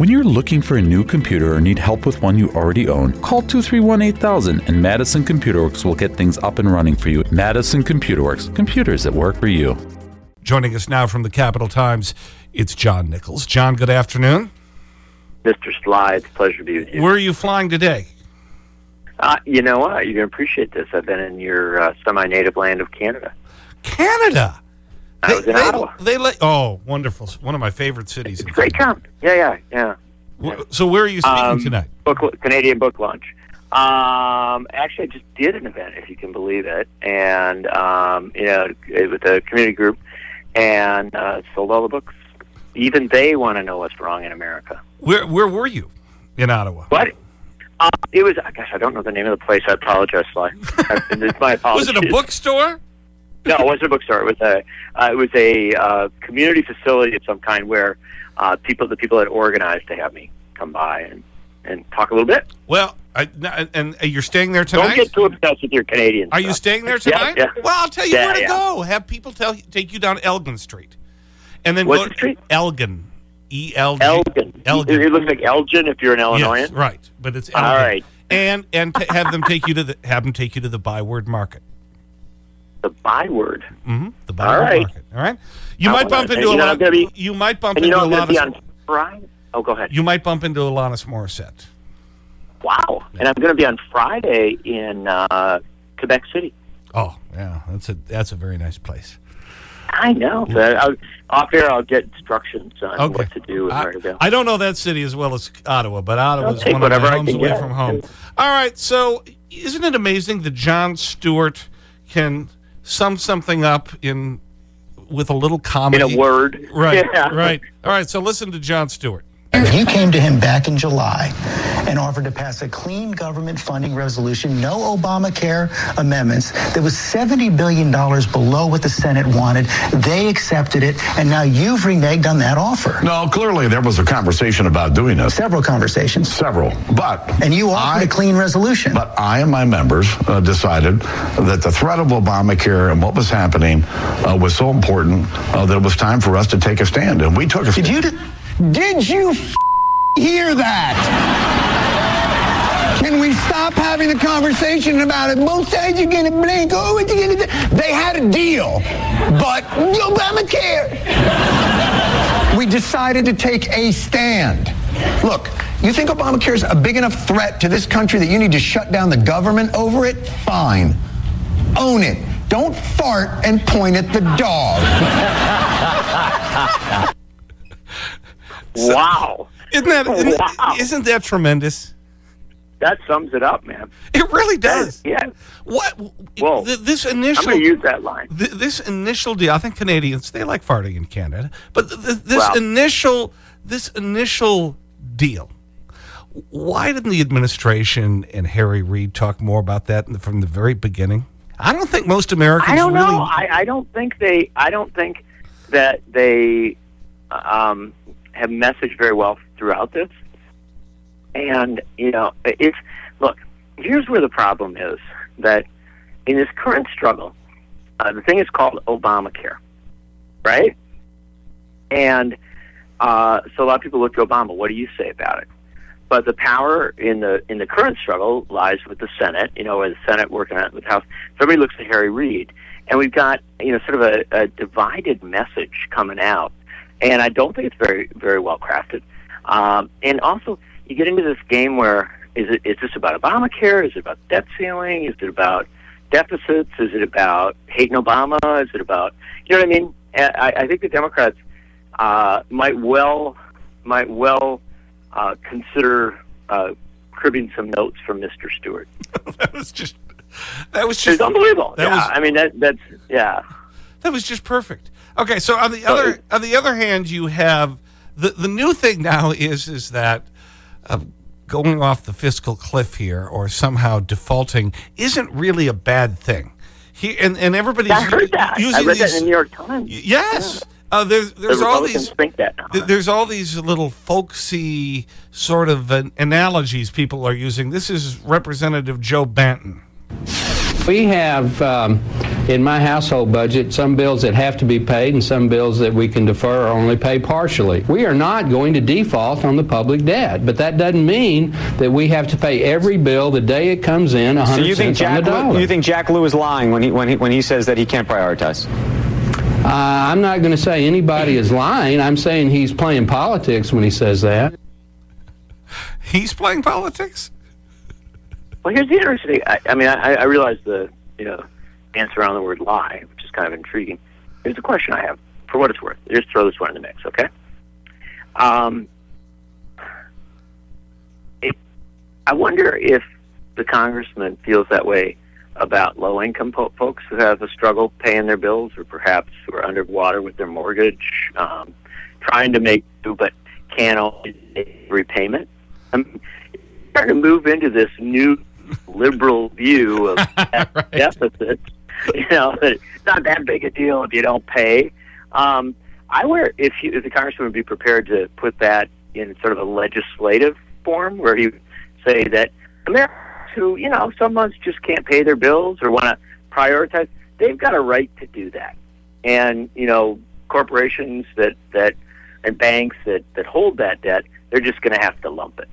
When you're looking for a new computer or need help with one you already own, call 231 8000 and Madison Computer Works will get things up and running for you. Madison Computer Works, computers that work for you. Joining us now from the Capital Times, it's John Nichols. John, good afternoon. Mr. Slides, pleasure to be with you. Where are you flying today? Uh, you know what? You're going to appreciate this. I've been in your uh, semi-native land of Canada. Canada. I was in they, Ottawa. They let, oh, wonderful. One of my favorite cities. in Great town. Yeah, yeah, yeah. So where are you speaking Um, tonight? Book, Canadian book launch. Um, actually, I just did an event, if you can believe it, and um, you know, with a community group, and uh, sold all the books. Even they want to know what's wrong in America. Where, where were you in Ottawa? What? Uh, it was. I gosh, I don't know the name of the place. I apologize, Sly. it's my apologies. Was it a bookstore? No, it wasn't a bookstore. It was a uh, it was a uh, community facility of some kind where uh, people the people had organized to have me come by and and talk a little bit. Well, I, and uh, you're staying there tonight? Don't get too obsessed with your Canadian. Are you staying there tonight? yeah. Well, I'll tell you Yeah, where to yeah. go. Have people tell take you down Elgin Street, and then What's go the street? Elgin, E L G Elgin. Elgin. It looks like Elgin if you're an Illinoisan. Yes, right, but it's All Elgin. right. And and have them take you to the have them take you to the ByWard Market. The ByWard. Mm-hmm. The ByWard right. Market. All right. You I might bump into you a lot. Be- you might bump you into know a lot of. on Friday. Oh, go ahead. You might bump into Alanis Morissette. wow. And I'm going to be on Friday in uh, Quebec City. Oh, yeah, that's a that's a very nice place. I know. I'll, off air, I'll get instructions on Okay. what to do and I, where to go. I don't know that city as well as Ottawa, but Ottawa is one of whatever homes away get. from home. All right, so isn't it amazing that Jon Stewart can sum something up in with a little comedy. in a word. Right, Yeah. right. All right, so listen to Jon Stewart. You came to him back in July and offered to pass a clean government funding resolution, no Obamacare amendments, that was $70 billion below what the Senate wanted. They accepted it, and now you've reneged on that offer. No, clearly there was a conversation about doing this. Several conversations. Several. But. And you offered I- a clean resolution. But I and my members uh, decided that the threat of Obamacare and what was happening uh, was so important uh, that it was time for us to take a stand. And we took a Did stand. you? Did you f- hear that? Can we stop having the conversation about it? Both sides are going to blink. Oh, it's going to. They had a deal, but Obamacare. We decided to take a stand. Look, you think Obamacare is a big enough threat to this country that you need to shut down the government over it? Fine. Own it. Don't fart and point at the dog. Wow. Isn't that, isn't, Wow. isn't that tremendous? That sums it up, man. It really does. Yeah. What? Whoa. th- This I'm initial. going to use that line. th- this initial deal, I think Canadians they like farting in Canada, but th- th- this Well- initial this initial deal. Why didn't the administration and Harry Reid talk more about that in the- from the very beginning? I don't think most Americans I don't really. know. I, I don't think they. I don't think that they um, have messaged very well throughout this. And you know, it's look. Here's where the problem is that in this current struggle, uh, the thing is called Obamacare, right? And uh, so a lot of people look to Obama. What do you say about it? But the power in the in the current struggle lies with the Senate. You know, with the Senate working on it with House. Everybody looks to Harry Reid, and we've got you know sort of a, a divided message coming out, and I don't think it's very very well crafted. Um, and also, you get into this game where is it is this about Obamacare? Is it about debt ceiling? Is it about deficits? Is it about hating Obama? Is it about you know what I mean? I, I think the Democrats uh, might well might well uh, consider uh, cribbing some notes from Mr. Stewart. that was just that was It's just unbelievable. That yeah, was- I mean that that's yeah. That was just perfect. Okay, so on the other on the other hand, you have the the new thing now is is that uh, going off the fiscal cliff here or somehow defaulting isn't really a bad thing. He and and everybody's I heard that. I using read that in the New York Times. yes, uh, there's The there's all these. think that. Th- There's all these little folksy sort of uh, analogies people are using. This is Representative Joe Barton. We have, um, in my household budget, some bills that have to be paid and some bills that we can defer or only pay partially. We are not going to default on the public debt, but that doesn't mean that we have to pay every bill the day it comes in 100 So you think on the Jack dollar. Lew, you think Jack Lew is lying when he when he when he says that he can't prioritize? Uh, I'm not going to say anybody is lying. I'm saying he's playing politics when he says that. He's playing politics? Well, here's the interesting. I, I mean, I, I realize the you know dance around the word lie, which is kind of intriguing. Here's a question I have, for what it's worth. Just throw this one in the mix, okay? Um, it, I wonder if the congressman feels that way about low-income po- folks who have a struggle paying their bills, or perhaps who are underwater with their mortgage, um, trying to make do but can't always repayment. I'm starting to move into this new liberal view of deficits. You know, it's not that big a deal if you don't pay. Um, I wonder if, you, if the congressman would be prepared to put that in sort of a legislative form, where he would say that Americans who, you know, some months just can't pay their bills or want to prioritize, they've got a right to do that. And you know, corporations that that and banks that that hold that debt, they're just going to have to lump it.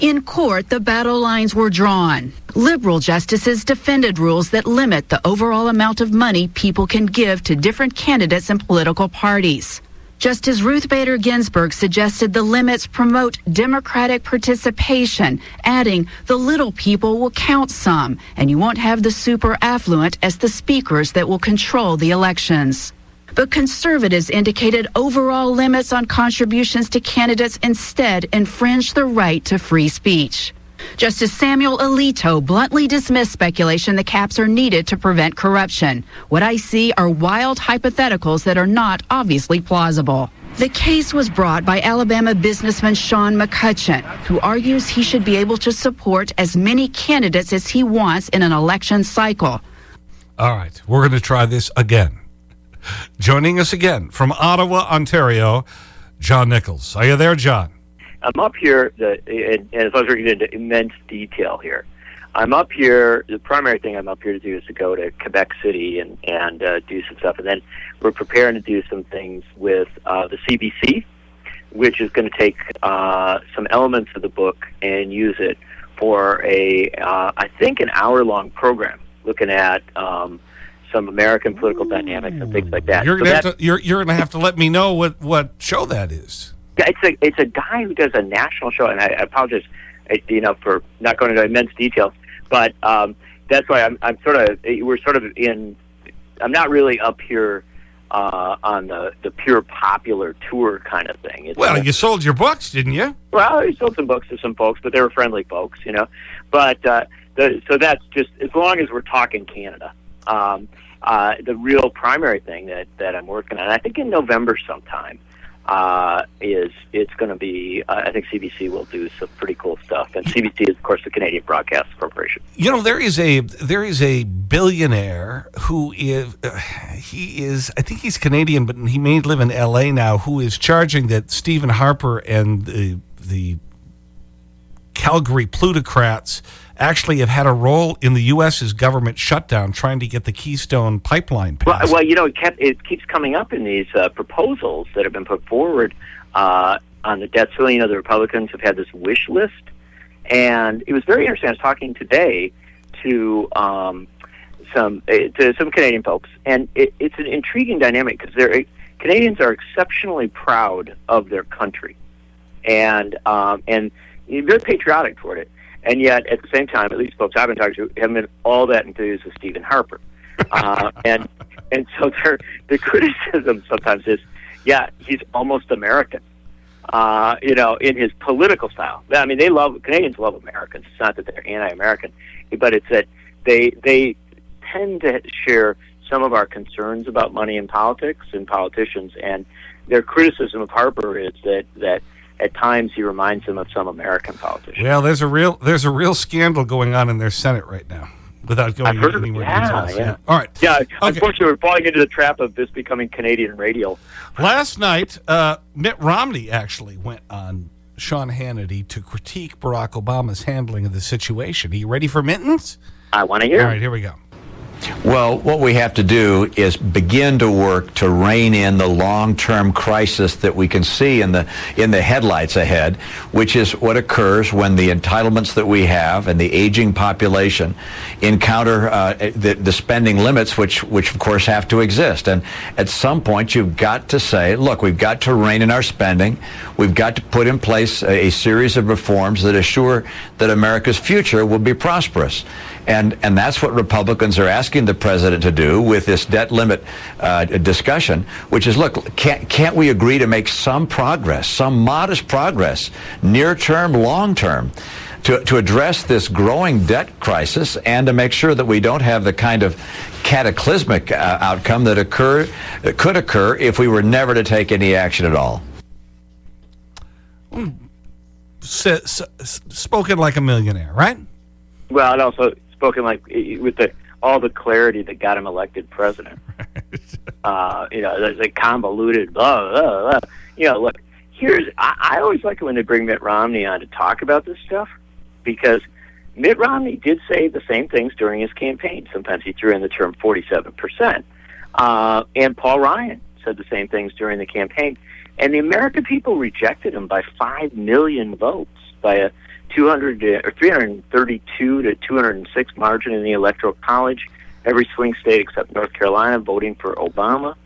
In court, the battle lines were drawn. Liberal justices defended rules that limit the overall amount of money people can give to different candidates and political parties. Justice Ruth Bader Ginsburg suggested the limits promote democratic participation, adding the little people will count some, and you won't have the super affluent as the speakers that will control the elections. But conservatives indicated overall limits on contributions to candidates instead infringe the right to free speech. Justice Samuel Alito bluntly dismissed speculation the caps are needed to prevent corruption. What I see are wild hypotheticals that are not obviously plausible. The case was brought by Alabama businessman Shaun McCutcheon, who argues he should be able to support as many candidates as he wants in an election cycle. All right, we're going to try this again. Joining us again from Ottawa, Ontario, John Nichols. Are you there, John? I'm up here, and, as I was getting into immense detail here, I'm up here. The primary thing I'm up here to do is to go to Quebec City and and uh, do some stuff, and then we're preparing to do some things with uh, the CBC, which is going to take uh, some elements of the book and use it for a, uh, I think, an hour-long program looking at um, some American political dynamics and things like that. You're So going to have to, you're, you're going to have to let me know what, what show that is. Yeah, it's a it's a guy who does a national show, and I, I apologize, you know, for not going into immense details, but um, that's why I'm I'm sort of we're sort of in. I'm not really up here uh, on the the pure popular tour kind of thing. It's Well, you sold your books, didn't you? well, I sold some books to some folks, but they were friendly folks, you know. But uh, the, so that's just as long as we're talking Canada. Um, uh, the real primary thing that, that I'm working on, I think in November sometime, uh, is it's going to be. Uh, I think CBC will do some pretty cool stuff, and CBC is of course the Canadian Broadcast Corporation. You know, there is a there is a billionaire who is uh, he is I think he's Canadian, but he may live in L.A. now. Who is charging that Stephen Harper and the the Calgary plutocrats actually have had a role in the U.S.'s government shutdown, trying to get the Keystone pipeline Well, passed. well, you know, it kept it keeps coming up in these uh, proposals that have been put forward uh, on the debt ceiling. You know, the Republicans have had this wish list, and it was very interesting. I was talking today to um, some uh, to some Canadian folks, and it, it's an intriguing dynamic because they're Canadians are exceptionally proud of their country, and um, and very patriotic toward it. And yet, at the same time, at least folks I've been talking to haven't been all that enthused with Stephen Harper. Uh, and and so their the criticism sometimes is, yeah, he's almost American. Uh, you know, in his political style. I mean, they love Canadians love Americans. It's not that they're anti-American, but it's that they they tend to share some of our concerns about money in politics and politicians. And their criticism of Harper is that that at times he reminds them of some American politician. well, there's a real there's a real scandal going on in their Senate right now. Without going I've heard into of any Yeah, details. yeah. All right. Yeah, Okay. unfortunately, we're falling into the trap of this becoming Canadian radio. Last night, uh, Mitt Romney actually went on Sean Hannity to critique Barack Obama's handling of the situation. Are you ready for mittens? I want to hear. All right, here we go. Well, what we have to do is begin to work to rein in the long-term crisis that we can see in the in the headlights ahead, which is what occurs when the entitlements that we have and the aging population encounter uh, the, the spending limits, which which of course have to exist. And at some point, you've got to say, look, we've got to rein in our spending. We've got to put in place a, a series of reforms that assure that America's future will be prosperous. And, and that's what Republicans are asking the president to do with this debt limit uh, discussion, which is, look, can't, can't we agree to make some progress, some modest progress, near term, long term? To, to address this growing debt crisis and to make sure that we don't have the kind of cataclysmic uh, outcome that occur that could occur if we were never to take any action at all. spoken like a millionaire, right? Well, and also spoken like with the all the clarity that got him elected president. uh, you know, there's a convoluted blah, blah, blah. You know, look, here's I, I always like it when they bring Mitt Romney on to talk about this stuff because Mitt Romney did say the same things during his campaign. Sometimes he threw in the term 47%. Uh, and Paul Ryan said the same things during the campaign. And the American people rejected him by 5 million votes, by a 200 or 332 to 206 margin in the electoral college. Every swing state except North Carolina voting for Obama.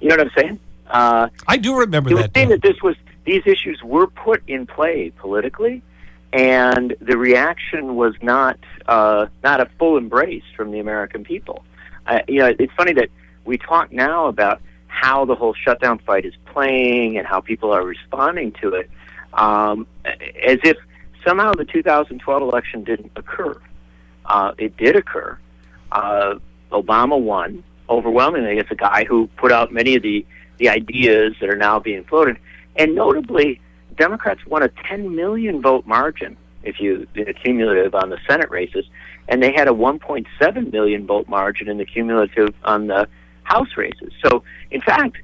You know what I'm saying? Uh, I do remember he that. Saying that this was these issues were put in play politically, and the reaction was not uh, not a full embrace from the American people. Uh, you know, it's funny that we talk now about how the whole shutdown fight is playing and how people are responding to it, um, as if somehow the 2012 election didn't occur. Uh, it did occur. Uh, Obama won overwhelmingly. It's a guy who put out many of the, the ideas that are now being floated. And notably, Democrats won a 10 million vote margin, if you a cumulative on the Senate races, and they had a 1.7 million vote margin in the cumulative on the House races. So, in fact,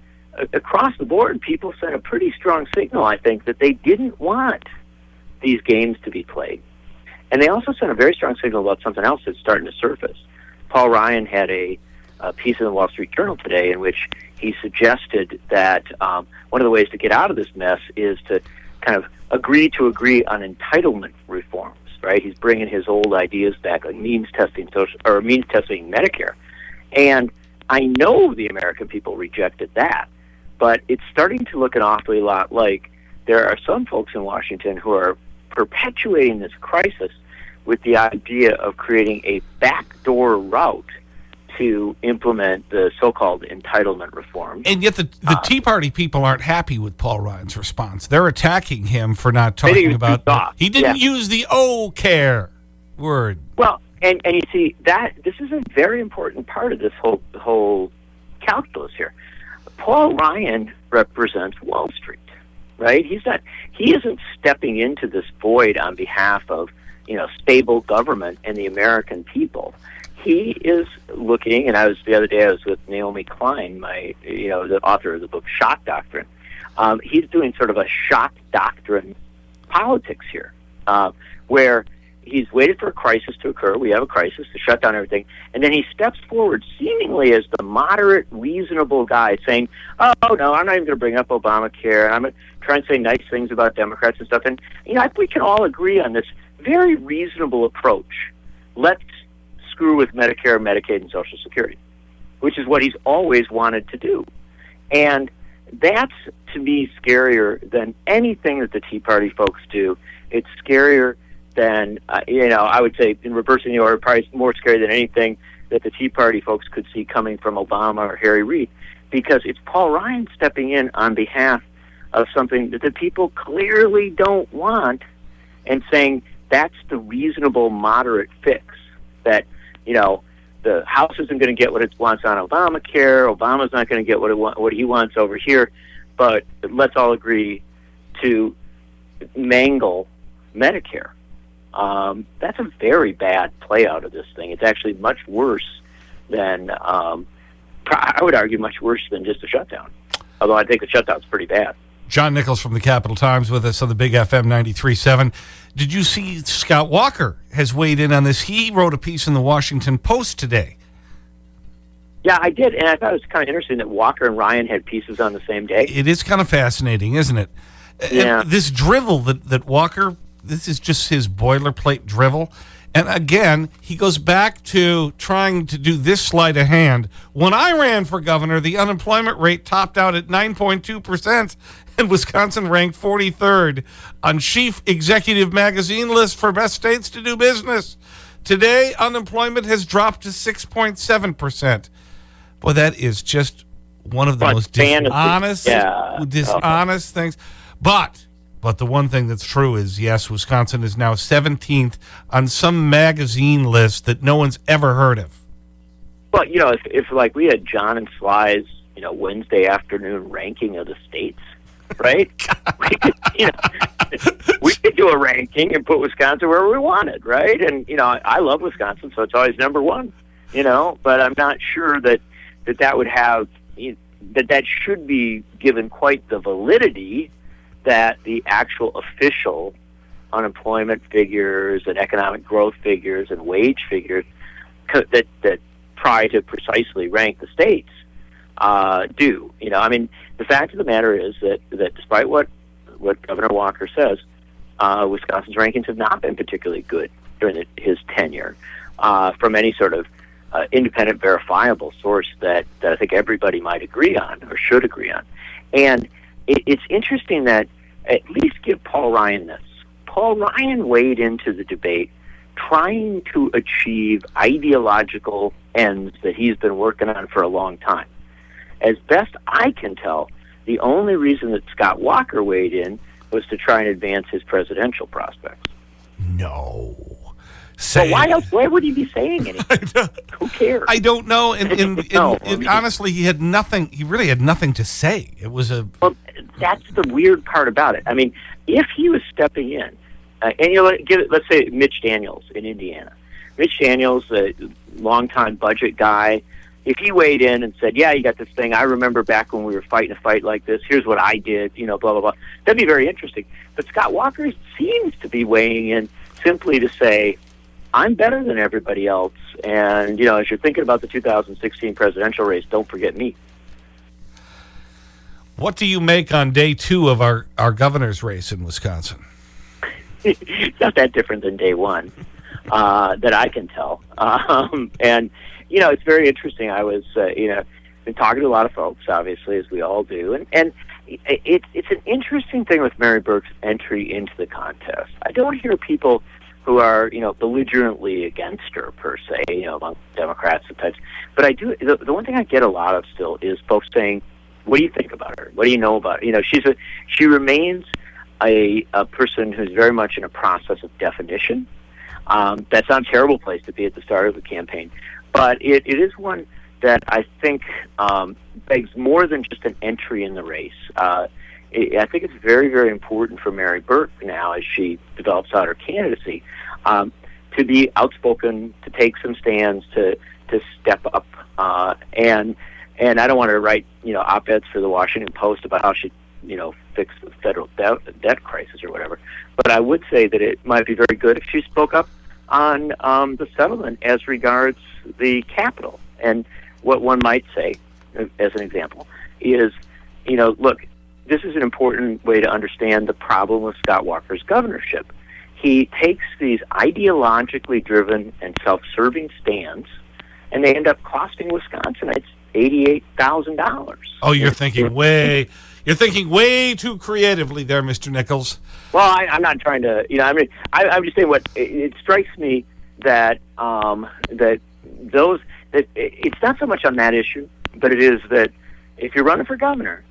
across the board, people sent a pretty strong signal, I think, that they didn't want these games to be played. And they also sent a very strong signal about something else that's starting to surface. Paul Ryan had a, a piece in the Wall Street Journal today in which he suggested that um, one of the ways to get out of this mess is to kind of agree to agree on entitlement reforms. Right? He's bringing his old ideas back, like means testing social or means testing Medicare, and I know the American people rejected that, but it's starting to look an awfully lot like there are some folks in Washington who are perpetuating this crisis with the idea of creating a backdoor route to implement the so-called entitlement reform. And yet the, the uh, Tea Party people aren't happy with Paul Ryan's response. They're attacking him for not talking about... He didn't yeah. use the O care word. Well, and, and you see, that this is a very important part of this whole, whole calculus here. Paul Ryan represents Wall Street right? He's not he isn't stepping into this void on behalf of, you know, stable government and the American people. He is looking and I was the other day I was with Naomi Klein, my you know, the author of the book Shock Doctrine. Um, he's doing sort of a shock doctrine politics here, uh, where he's waited for a crisis to occur. We have a crisis to shut down everything, and then he steps forward, seemingly as the moderate, reasonable guy, saying, "Oh no, I'm not even going to bring up Obamacare, and I'm trying to say nice things about Democrats and stuff." And you know, I think we can all agree on this very reasonable approach. Let's screw with Medicare, Medicaid, and Social Security, which is what he's always wanted to do, and that's to me scarier than anything that the Tea Party folks do. It's scarier then uh, you know I would say in reversing the order, probably more scary than anything that the Tea Party folks could see coming from Obama or Harry Reid, because it's Paul Ryan stepping in on behalf of something that the people clearly don't want, and saying that's the reasonable, moderate fix. That you know the House isn't going to get what it wants on Obamacare. Obama's not going to get what it wa- what he wants over here, but let's all agree to mangle Medicare um, that's a very bad play out of this thing. It's actually much worse than, um, I would argue, much worse than just a shutdown. Although I think the shutdown's pretty bad. John Nichols from the Capital Times with us on the Big FM 93.7. Did you see Scott Walker has weighed in on this? He wrote a piece in the Washington Post today Yeah, I did, and I thought it was kind of interesting that Walker and Ryan had pieces on the same day. It is kind of fascinating, isn't it? Yeah. And this drivel that, that Walker, this is just his boilerplate drivel. And again, he goes back to trying to do this sleight of hand. When I ran for governor, the unemployment rate topped out at 9.2%, and Wisconsin ranked 43rd on Chief Executive Magazine list for best states to do business. Today, unemployment has dropped to 6.7%. Boy, that is just one of the most fantasy? dishonest, Yeah. dishonest things. But, but the one thing that's true is, yes, Wisconsin is now 17th on some magazine list that no one's ever heard of. Well, you know, if, if like we had John and Sly's, you know, Wednesday afternoon ranking of the states, right? we could, you know, we could do a ranking and put Wisconsin where we wanted, right? And you know, I, love Wisconsin, so it's always number one. You know, but I'm not sure that that that would have you that that should be given quite the validity that the actual official unemployment figures and economic growth figures and wage figures that that try to precisely rank the states uh, do. You know, I mean, the fact of the matter is that that despite what what Governor Walker says, uh, Wisconsin's rankings have not been particularly good during the, his tenure uh, from any sort of uh, independent, verifiable source that, that I think everybody might agree on or should agree on. And it, it's interesting that at least give Paul Ryan this. Paul Ryan weighed into the debate trying to achieve ideological ends that he's been working on for a long time. As best I can tell, the only reason that Scott Walker weighed in was to try and advance his presidential prospects. No. So why else? Why would he be saying anything? Who cares? I don't know. And, and, and, No, I and mean- honestly, he had nothing, he really had nothing to say. It was a, Well, that's the weird part about it. I mean, if he was stepping in, uh, and you know, give it, let's say Mitch Daniels in Indiana. Mitch Daniels, a longtime budget guy, if he weighed in and said, "Yeah, you got this thing. I remember back when we were fighting a fight like this. Here's what I did. You know, blah blah blah." That'd be very interesting. But Scott Walker seems to be weighing in simply to say, "I'm better than everybody else." And you know, as you're thinking about the 2016 presidential race, don't forget me. what do you make on day two of our, our governor's race in Wisconsin? it's not that different than day one uh, that I can tell. Um, and you know, it's very interesting. I was, uh, you know, been talking to a lot of folks, obviously, as we all do, and and it, it's it's an interesting thing with Mary Burke's entry into the contest. I don't hear people who are, you know, belligerently against her per se, you know, among Democrats and sometimes. But I do. The, the one thing I get a lot of still is folks saying, "What do you think about her? What do you know about her?" You know, she's a she remains a, a person who's very much in a process of definition. Um, that's not a terrible place to be at the start of a campaign, but it, it is one that I think um, begs more than just an entry in the race. Uh, I think it's very, very important for Mary Burke now as she develops out her candidacy um, to be outspoken, to take some stands, to to step up, uh, and and I don't want to write you know op-eds for the Washington Post about how she you know fix the federal debt, debt crisis or whatever. But I would say that it might be very good if she spoke up on um, the settlement as regards the capital. And what one might say, as an example, is, you know, look, this is an important way to understand the problem with Scott Walker's governorship. He takes these ideologically driven and self-serving stands, and they end up costing Wisconsinites eighty-eight thousand dollars. Oh, you're thinking way, you're thinking way too creatively there, Mr. Nichols. Well, I, I'm not trying to, you know, I mean, I, I'm just saying what it, it strikes me that um, that those that it, it's not so much on that issue, but it is that if you're running for governor,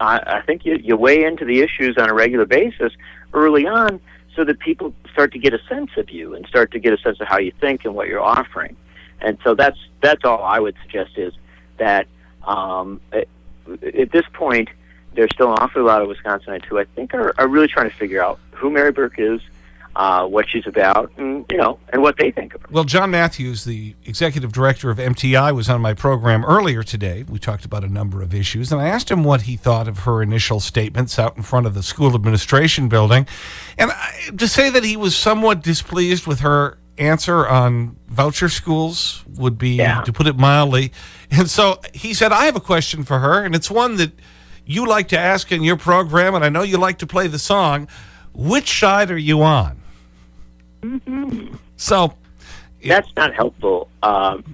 I, I think you, you weigh into the issues on a regular basis early on, so that people start to get a sense of you and start to get a sense of how you think and what you're offering. And so that's that's all I would suggest is that um, at, at this point there's still an awful lot of Wisconsinites who I think are, are really trying to figure out who Mary Burke is, uh, what she's about, and you know, and what they think of her. Well, John Matthews, the executive director of MTI, was on my program earlier today. We talked about a number of issues, and I asked him what he thought of her initial statements out in front of the school administration building. And I, to say that he was somewhat displeased with her answer on voucher schools would be, Yeah. to put it mildly. And so he said, I have a question for her, and it's one that you like to ask in your program, and I know you like to play the song. Which side are you on? So, That's not helpful. Um,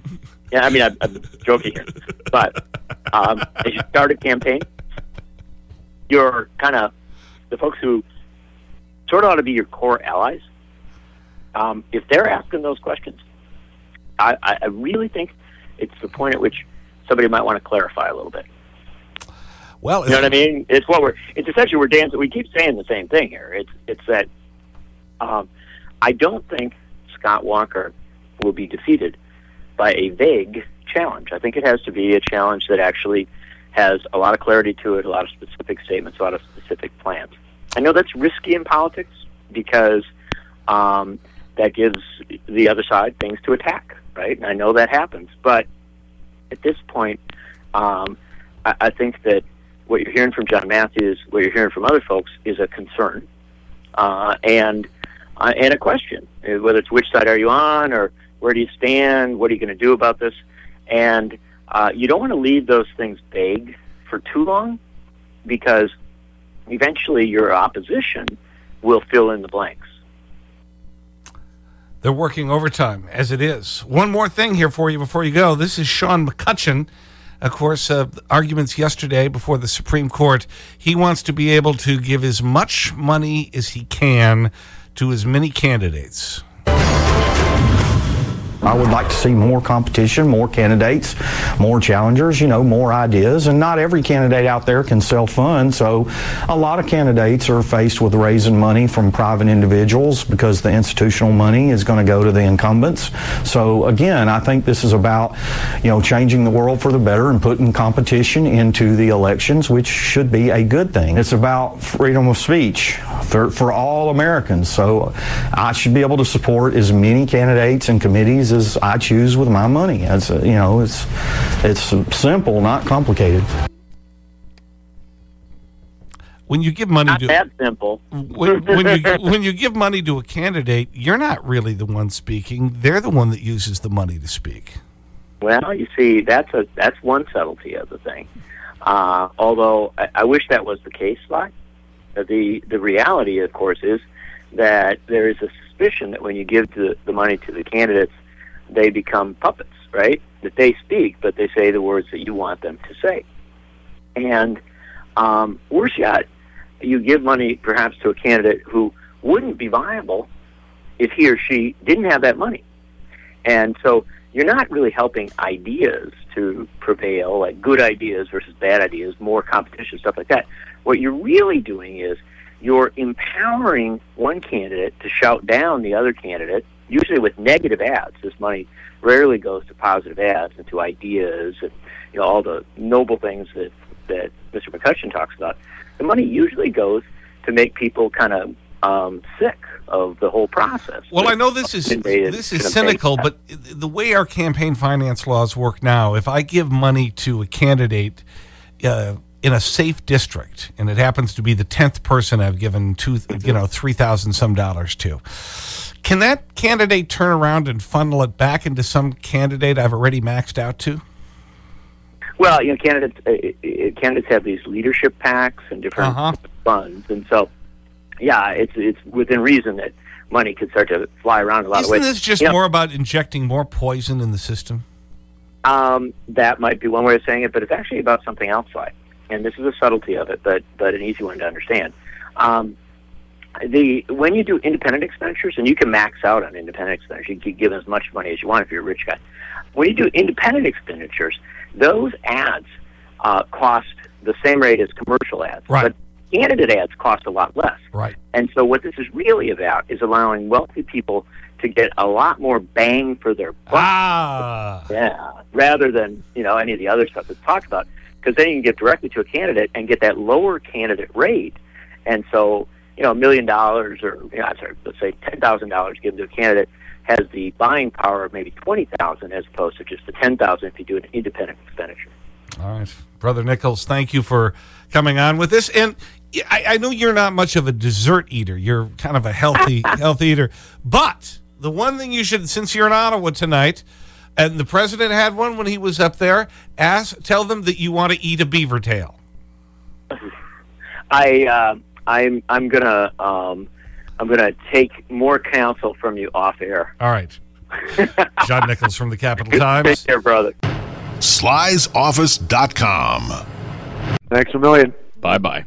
yeah, I mean, I'm, I'm joking here, but um, as you start a campaign, you're kind of the folks who sort of ought to be your core allies. Um, if they're asking those questions, I, I I really think it's the point at which somebody might want to clarify a little bit. well, You know what I mean? It's what we're. It's essentially we're dancing. We keep saying the same thing here. It's it's that. Um, I don't think Scott Walker will be defeated by a vague challenge. I think it has to be a challenge that actually has a lot of clarity to it, a lot of specific statements, a lot of specific plans. I know that's risky in politics because um, that gives the other side things to attack, right? And I know that happens, but at this point, um, I, I think that what you're hearing from John Matthews, what you're hearing from other folks, is a concern uh, and uh, and a question, whether it's which side are you on or where do you stand, what are you going to do about this, and uh, you don't want to leave those things vague for too long because eventually your opposition will fill in the blanks. They're working overtime, as it is. One more thing here for you before you go. This is Shaun McCutcheon. Of course, uh, arguments yesterday before the Supreme Court. He wants to be able to give as much money as he can to as many candidates. I would like to see more competition, more candidates, more challengers, you know, more ideas. And not every candidate out there can sell fund. So a lot of candidates are faced with raising money from private individuals because the institutional money is going to go to the incumbents. So again, I think this is about, you know, changing the world for the better and putting competition into the elections, which should be a good thing. It's about freedom of speech for, for all Americans. So I should be able to support as many candidates and committees as I choose with my money. It's, uh, you know, it's, it's simple, not complicated. When you give money Not to that simple. when, when you when you give money to a candidate, you're not really the one speaking. They're the one that uses the money to speak. Well, you see, that's a that's one subtlety of the thing. Uh, although I, I wish that was the case, Sly. Uh, The the reality, of course, is that there is a suspicion that when you give the, the money to the candidates, they become puppets, right? That they speak, but they say the words that you want them to say. And um, worse yet, you give money perhaps to a candidate who wouldn't be viable if he or she didn't have that money. And so you're not really helping ideas to prevail, like good ideas versus bad ideas, more competition, stuff like that. What you're really doing is you're empowering one candidate to shout down the other candidate, usually with negative ads. This money rarely goes to positive ads and to ideas and you know all the noble things that that Mr. McCutcheon talks about. The money usually goes to make people kind of um, sick of the whole process. Well, I know this is this is cynical, but the way our campaign finance laws work now, if I give money to a candidate uh, in a safe district, and it happens to be the tenth person I've given two, you know, three thousand some dollars to, can that candidate turn around and funnel it back into some candidate I've already maxed out to? Well, you know, candidates uh, uh, candidates have these leadership PACs and different Uh-huh. funds, and so yeah, it's it's within reason that money could start to fly around a lot of Isn't ways. this just You know, more about injecting more poison in the system? Um, that might be one way of saying it, but it's actually about something else, like, and this is a subtlety of it, but but an easy one to understand. Um, the when you do independent expenditures, and you can max out on independent expenditures, you can give as much money as you want if you're a rich guy. When you do independent expenditures, those ads uh, cost the same rate as commercial ads, Right. but candidate ads cost a lot less. Right. And so what this is really about is allowing wealthy people to get a lot more bang for their buck. Ah. Yeah, rather than you know any of the other stuff that's talked about, because then you can get directly to a candidate and get that lower candidate rate, and so you know a million dollars or you know, I'm sorry, let's say ten thousand dollars given to a candidate has the buying power of maybe twenty thousand as opposed to just the ten thousand if you do an independent expenditure. All right. Brother Nichols, thank you for coming on with this. And I, I know you're not much of a dessert eater. You're kind of a healthy, healthy eater. But the one thing you should, since you're in Ottawa tonight, and the president had one when he was up there, ask, tell them that you want to eat a beaver tail. I uh, I'm I'm gonna um, I'm gonna take more counsel from you off air. All right. John Nichols from the Capital Times. Take care, brother. Sly'sOffice.com. Thanks a million. Bye bye.